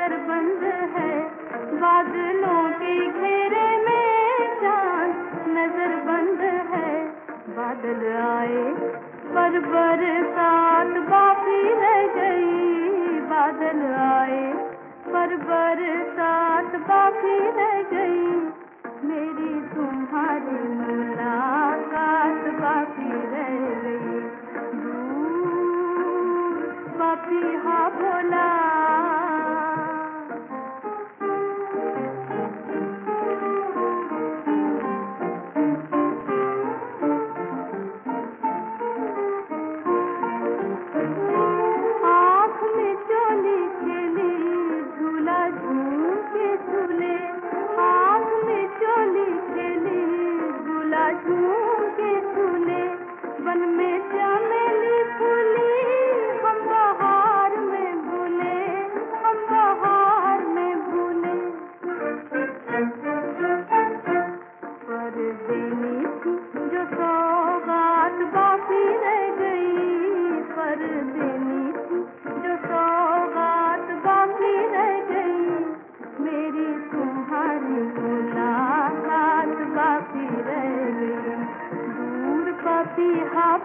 नज़र बंद है। बादलों के घेरे में जान नज़र बंद है। बादल आए, पर बरसात बाकी रह गई। बादल आए, पर बरसात बाकी रह गई। मेरी तुम्हारी मुलाकात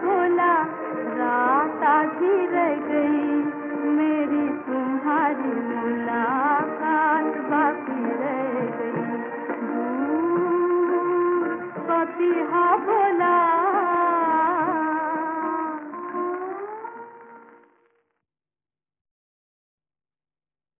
भोला रात आधी रह गई। मेरी तुम्हारी मुलाकात बाकी रह गई। पति पतिहा